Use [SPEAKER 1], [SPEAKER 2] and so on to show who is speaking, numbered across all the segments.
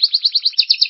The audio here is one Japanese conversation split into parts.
[SPEAKER 1] ピピピ。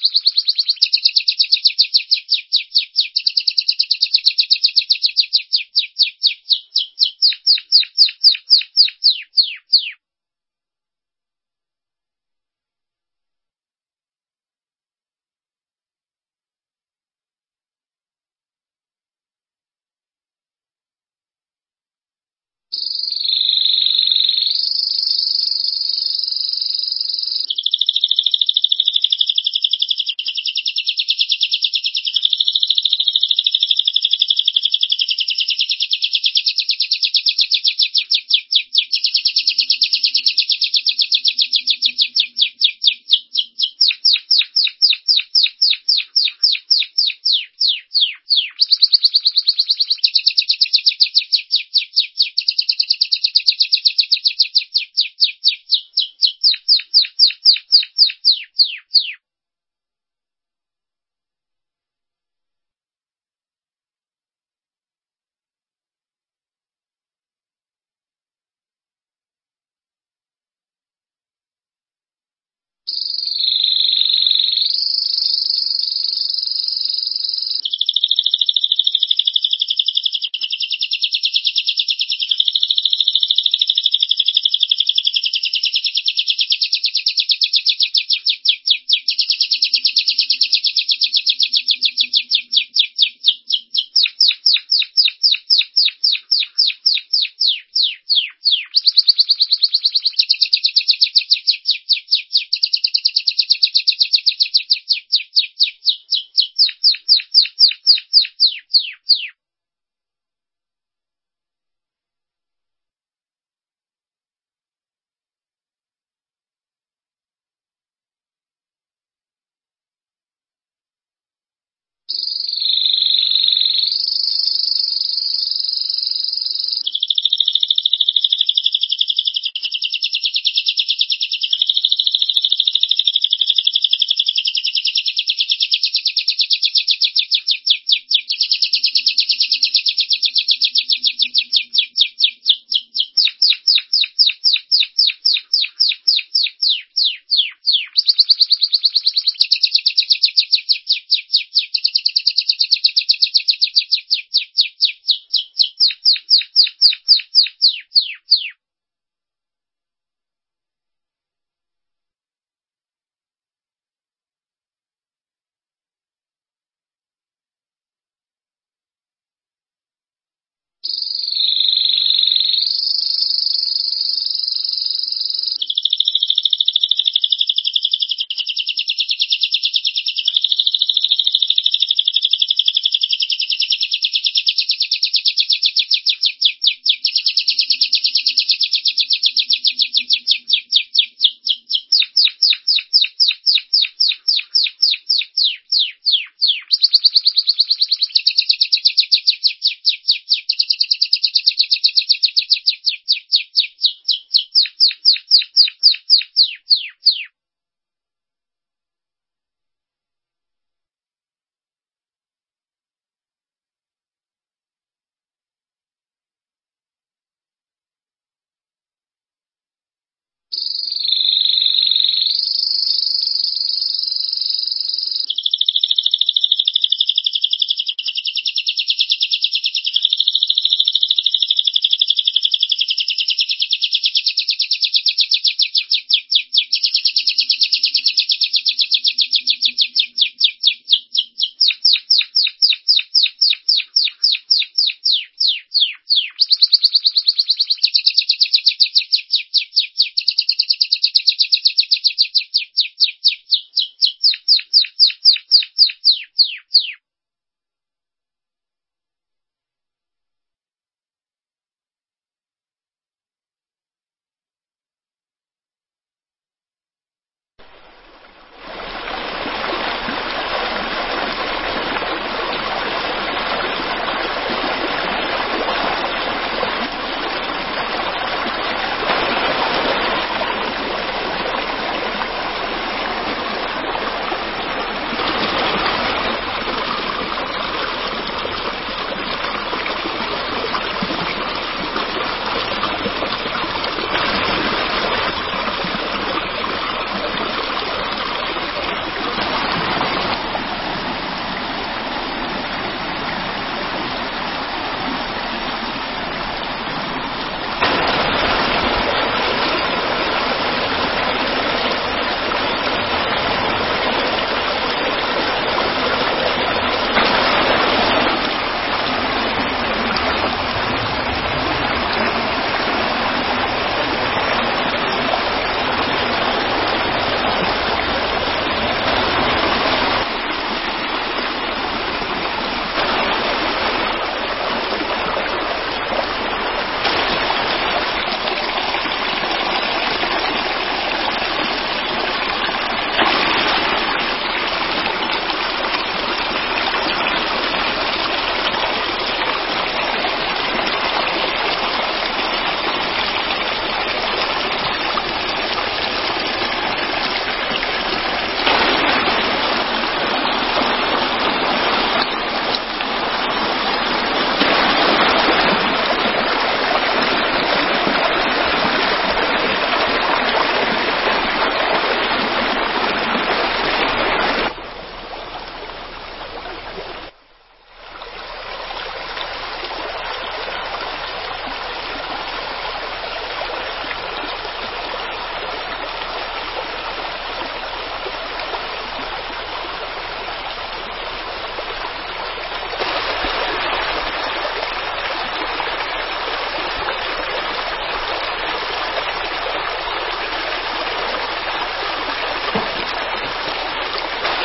[SPEAKER 1] ハハハハ